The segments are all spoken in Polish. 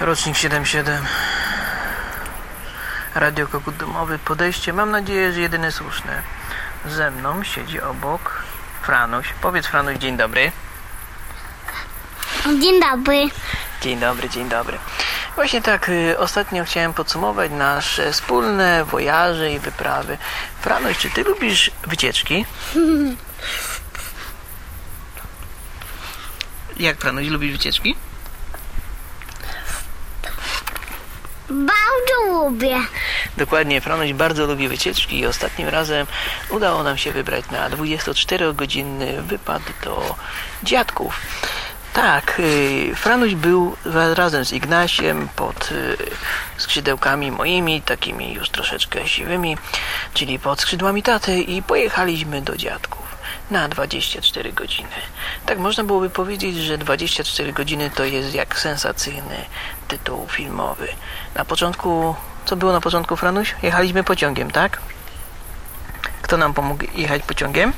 Rocznik 77. Radio Kogut Domowy. Podejście, mam nadzieję, że jedyne słuszne. Ze mną siedzi obok Franuś. Powiedz Franuś dzień dobry. Dzień dobry. Dzień dobry, dzień dobry. Właśnie tak, y, ostatnio chciałem podsumować nasze wspólne wojaże i wyprawy. Franuś, czy ty lubisz wycieczki? Jak Franuś, lubisz wycieczki? Bardzo lubię. Dokładnie, Franuś bardzo lubi wycieczki i ostatnim razem udało nam się wybrać na 24-godzinny wypad do dziadków. Tak, y, Franuś był ra- razem z Ignasiem pod y, skrzydełkami moimi, takimi już troszeczkę siwymi, czyli pod skrzydłami taty i pojechaliśmy do dziadków na 24 godziny. Tak można byłoby powiedzieć, że 24 godziny to jest jak sensacyjny tytuł filmowy. Na początku, co było na początku, Franuś? Jechaliśmy pociągiem, tak? Kto nam pomógł jechać pociągiem?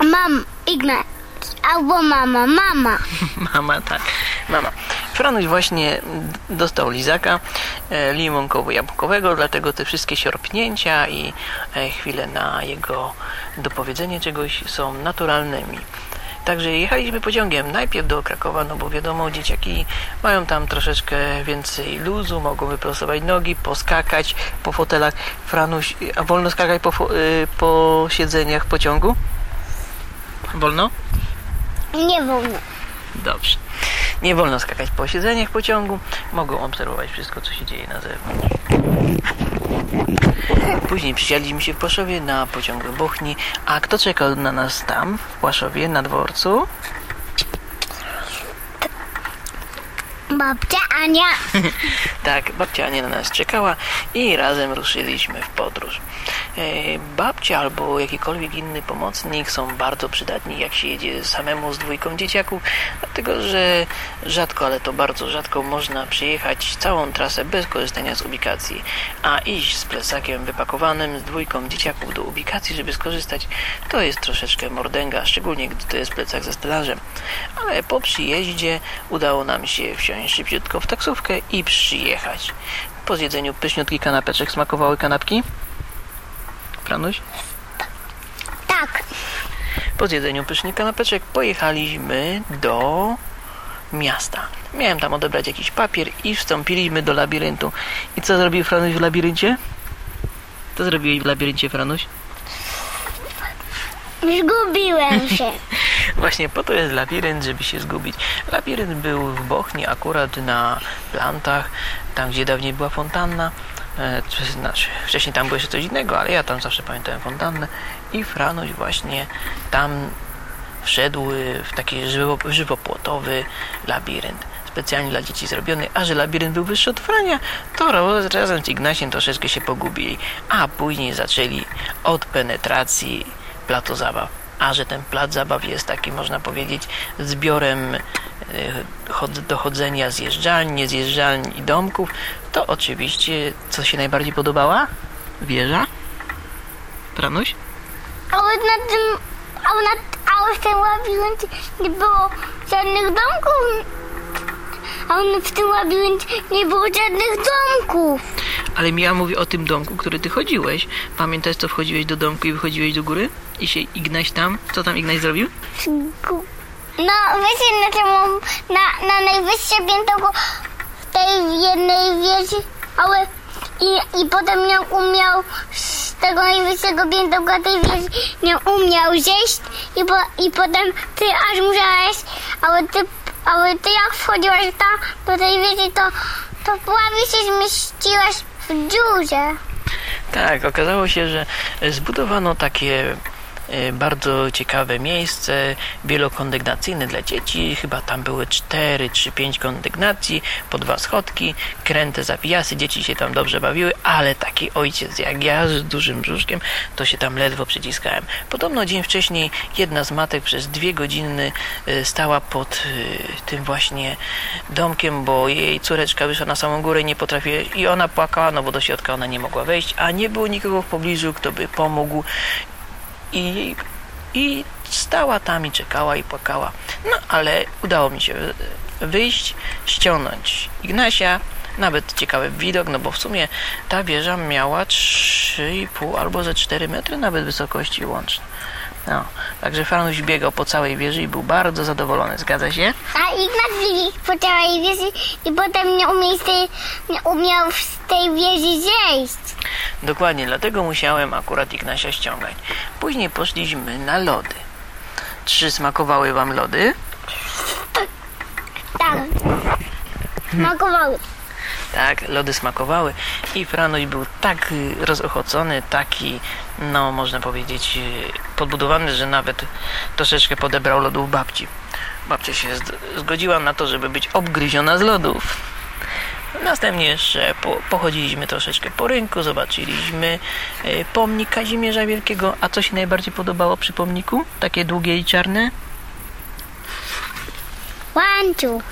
Mam Ignac. Albo mama, mama. Mama, tak. Mama. Franuś właśnie dostał lizaka e, limonkowo-jabłkowego, dlatego te wszystkie sierpnięcia i e, chwile na jego dopowiedzenie czegoś są naturalnymi. Także jechaliśmy pociągiem najpierw do Krakowa, no bo wiadomo, dzieciaki mają tam troszeczkę więcej luzu, mogą wyprostować nogi, poskakać po fotelach. Franuś, a wolno skakać po, y, po siedzeniach pociągu? Wolno? Nie wolno. Dobrze. Nie wolno skakać po siedzeniach pociągu. Mogą obserwować wszystko, co się dzieje na zewnątrz. Później przysiadliśmy się w Płaszowie na pociąg do Bochni. A kto czekał na nas tam, w Płaszowie, na dworcu? Babcia Ania. Tak, babcia Ania na nas czekała i razem ruszyliśmy w podróż. E, Babcia albo jakikolwiek inny pomocnik są bardzo przydatni, jak się jedzie samemu z dwójką dzieciaków, dlatego że rzadko, ale to bardzo rzadko można przejechać całą trasę bez korzystania z ubikacji, a iść z plecakiem wypakowanym z dwójką dzieciaków do ubikacji, żeby skorzystać, to jest troszeczkę mordęga, szczególnie gdy to jest plecak ze stelażem. Ale po przyjeździe udało nam się wsiąść szybciutko w taksówkę i przyjechać. Po zjedzeniu pyszniutki kanapeczek smakowały kanapki? Franuś? Tak. Po zjedzeniu pysznych kanapeczek pojechaliśmy do miasta. Miałem tam odebrać jakiś papier i wstąpiliśmy do labiryntu. I co zrobił Franuś w labiryncie? Co zrobiłeś w labiryncie, Franuś? Zgubiłem się. Właśnie po to jest labirynt, żeby się zgubić. Labirynt był w Bochni, akurat na plantach, tam gdzie dawniej była fontanna. E, znaczy, wcześniej tam było jeszcze coś innego, ale ja tam zawsze pamiętałem fontannę. I Franuś właśnie tam wszedł w taki żywo, żywopłotowy labirynt. Specjalnie dla dzieci zrobiony, a że labirynt był wyższy od Frania, to razem z Ignaciem troszeczkę się pogubili, a później zaczęli od penetracji platu zabaw. A że ten plac zabaw jest taki, można powiedzieć, zbiorem y, chod- dochodzenia zjeżdżalni, niezjeżdżalni i domków, to oczywiście, co się najbardziej podobała? Wieża? Pranuś? Ale na tym, ale, na, ale w tym labiryncie nie było żadnych domków. Ale w tym labiryncie nie było żadnych domków. Ale ja mówię o tym domku, który ty chodziłeś. Pamiętasz, co wchodziłeś do domku i wychodziłeś do góry? I się Ignaś tam? Co tam Ignaś zrobił? No, wiecie, na czemu, na, na najwyższe piętro w tej jednej wieży, ale i, i potem nie umiał z tego najwyższego piętroka tej wieży nie umiał zejść i, po, i potem ty aż musiałeś, ale ty, ale ty jak wchodziłaś tam do tej wieży, to, to prawie się zmieściłaś w dziurze. Tak, okazało się, że zbudowano takie bardzo ciekawe miejsce wielokondygnacyjne dla dzieci. Chyba tam były 4 czy 5 kondygnacji, po dwa schodki, kręte zawijasy. Dzieci się tam dobrze bawiły, ale taki ojciec jak ja z dużym brzuszkiem, to się tam ledwo przyciskałem. Podobno dzień wcześniej jedna z matek przez dwie godziny e, stała pod e, tym właśnie domkiem, bo jej córeczka wyszła na samą górę i nie potrafiła, i ona płakała, no bo do środka ona nie mogła wejść, a nie było nikogo w pobliżu, kto by pomógł i I stała tam i czekała i płakała. No ale udało mi się wyjść, ściągnąć Ignasia. Nawet ciekawy widok, no bo w sumie ta wieża miała 3,5 albo ze 4 metry nawet wysokości łącznie. No, także Franuś biegał po całej wieży i był bardzo zadowolony, zgadza się? A Ignacy biegł po całej wieży i potem nie umiał z tej, nie umiał z tej wieży zejść. Dokładnie, dlatego musiałem akurat Ignasia ściągać. Później poszliśmy na lody. Czy smakowały wam lody? Tak. Smakowały. Tak, lody smakowały i Franuś był tak y, rozochocony, taki, no można powiedzieć, y, podbudowany, że nawet troszeczkę podebrał lodów babci. Babcia się zgodziła na to, żeby być obgryziona z lodów. Następnie jeszcze po, pochodziliśmy troszeczkę po rynku, zobaczyliśmy y, pomnik Kazimierza Wielkiego. A co się najbardziej podobało przy pomniku? Takie długie i czarne? Łańcuch.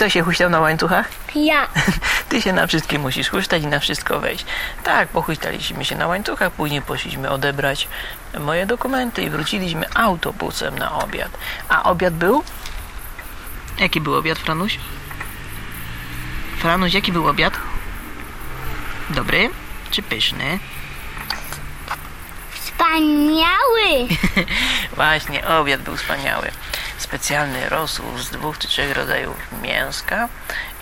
Kto się huśtał na łańcuchach? Ja. Ty się na wszystkie musisz huśtać i na wszystko wejść. Tak, pochuśtaliśmy się na łańcuchach, później poszliśmy odebrać moje dokumenty i wróciliśmy autobusem na obiad. A obiad był? Jaki był obiad, Franuś? Franuś, jaki był obiad? Dobry czy pyszny? Wspaniały. Właśnie, obiad był wspaniały. Specjalny rosół z dwóch czy trzech rodzajów mięska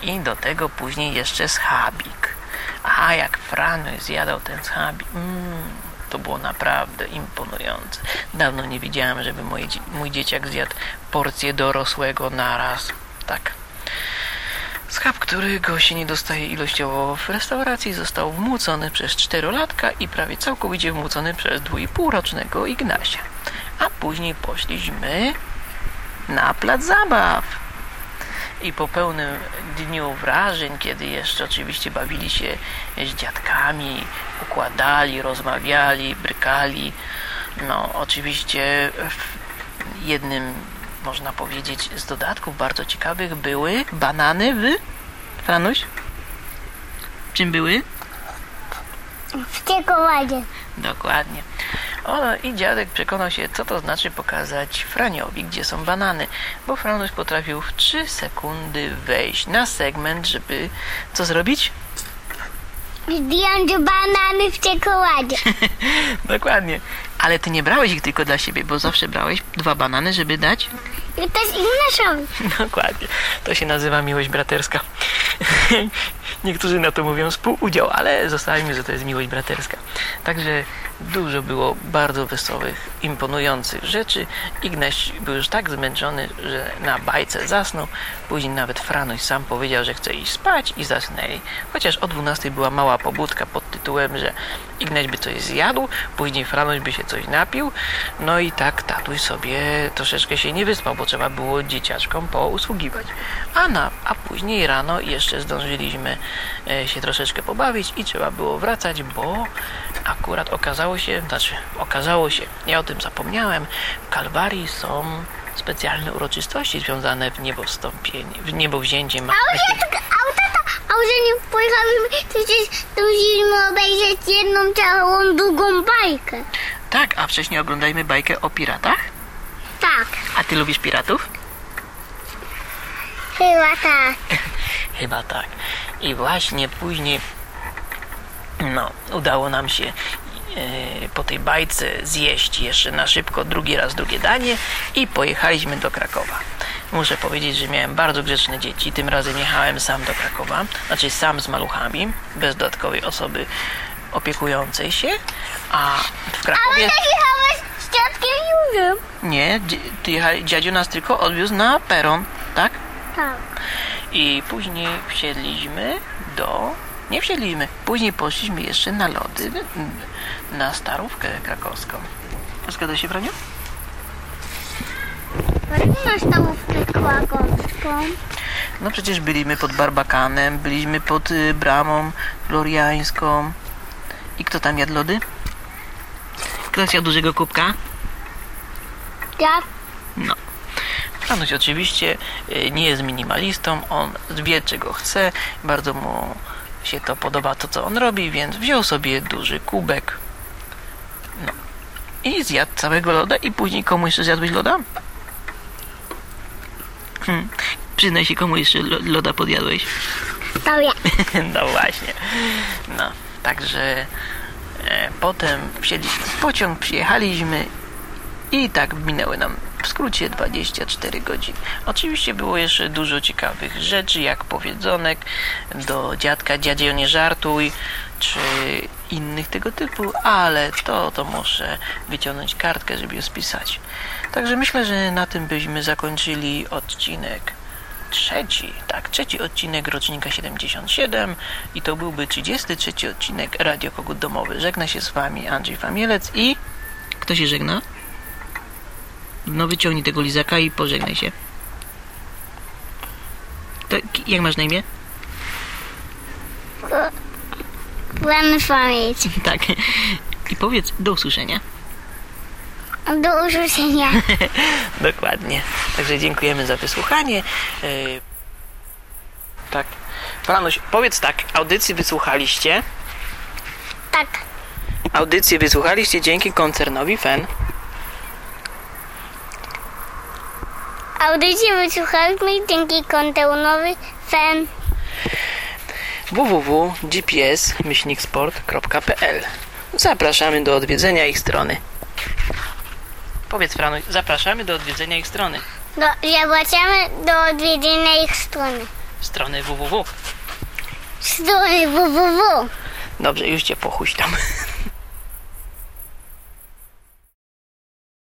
i do tego później jeszcze schabik. A jak Franuś zjadał ten schabik, mm, to było naprawdę imponujące. Dawno nie widziałem, żeby mój dzieciak zjadł porcję dorosłego naraz. Tak. Schab, którego się nie dostaje ilościowo w restauracji, został wmłócony przez czterolatka i prawie całkowicie wmłócony przez dwójpółrocznego Ignasia. A później poszliśmy na plac zabaw. I po pełnym dniu wrażeń, kiedy jeszcze oczywiście bawili się z dziadkami, układali, rozmawiali, brykali, no oczywiście w jednym, można powiedzieć, z dodatków bardzo ciekawych były banany w... Franuś? Czym były? W czekoladzie. Dokładnie. O, i dziadek przekonał się, co to znaczy pokazać Franiowi, gdzie są banany, bo Franuś potrafił w 3 sekundy wejść na segment, żeby co zrobić? Zdjąć banany w czekoladzie. Dokładnie. Ale ty nie brałeś ich tylko dla siebie, bo zawsze brałeś dwa banany, żeby dać? I też Ignaszowi. Dokładnie. To się nazywa miłość braterska. Niektórzy na to mówią współudział, ale zostawimy, że to jest miłość braterska. Także dużo było bardzo wesołych, imponujących rzeczy. Ignaś był już tak zmęczony, że na bajce zasnął. Później nawet Franuś sam powiedział, że chce iść spać i zasnęli. Chociaż o 12 była mała pobudka pod tytułem, że Ignaś by coś zjadł, później Franuś by się coś napił. No i tak tatuś sobie troszeczkę się nie wyspał, bo trzeba było dzieciaczkom pousługiwać. A, na, a później rano jeszcze zdążyliśmy e, się troszeczkę pobawić i trzeba było wracać, bo akurat okazało się, znaczy okazało się, ja o tym zapomniałem, w Kalwarii są specjalne uroczystości związane w niebowstąpienie, w niebowzięcie A Matki. już tak, a tata, a że nie pojechaliśmy, to przecież to musieliśmy obejrzeć jedną całą długą bajkę. Tak, a wcześniej oglądajmy bajkę o piratach. Tak, A ty lubisz piratów? chyba tak. Chyba tak. I właśnie później no, udało nam się po tej bajce zjeść jeszcze na szybko drugi raz drugie danie i pojechaliśmy do Krakowa. Muszę powiedzieć, że miałem bardzo grzeczne dzieci. Tym razem jechałem sam do Krakowa, znaczy sam z maluchami, bez dodatkowej osoby opiekującej się, a w Ale Krakowie... jechałeś z dziadkiem Józem. Nie, dziadziu nas tylko odwiózł na peron, tak? Tak. I później wsiedliśmy do. Nie wsiedliśmy. Później poszliśmy jeszcze na lody na starówkę krakowską. Zgadza się, Franiu? Masz stałówkę krakowską. No przecież byliśmy pod Barbakanem, byliśmy pod y, bramą floriańską. I kto tam jadł lody? Kto chciał dużego kubka? Ja No. Franuś oczywiście y, nie jest minimalistą, on wie czego chce, bardzo mu się to podoba to co on robi, więc wziął sobie duży kubek. No. i zjadł całego loda i później komu jeszcze zjadłeś loda? Hmm. Przyznaj się, komu jeszcze lo- loda podjadłeś? Tobie. No właśnie. No, także e, potem wsiedliśmy w pociąg, przyjechaliśmy i tak minęły nam w skrócie 24 godziny. Oczywiście było jeszcze dużo ciekawych rzeczy, jak powiedzonek do dziadka, dziadzie nie żartuj, czy innych tego typu, ale to, to muszę wyciągnąć kartkę, żeby je spisać. Także myślę, że na tym byśmy zakończyli odcinek trzeci, tak, trzeci odcinek rocznika 77 i to byłby 33 odcinek Radio Kogut Domowy. Żegna się z Wami Andrzej Famielec i... Kto się żegna? No wyciągnij tego lizaka i pożegnaj się. To, jak masz na imię? Plan pamięć. Tak. I powiedz do usłyszenia. Do usłyszenia. Dokładnie. Także dziękujemy za wysłuchanie. Yy, tak. Franuś, powiedz tak, audycji wysłuchaliście. Tak. Audycję wysłuchaliście dzięki koncernowi FEN. Audycję wysłuchaliśmy dzięki kontenuowi fan. www.gps-sport.pl Zapraszamy do odwiedzenia ich strony. Powiedz Franuś, zapraszamy do odwiedzenia ich strony. Do, zapraszamy do odwiedzenia ich strony. Strony www. Strony www. Dobrze, już cię pochuś tam.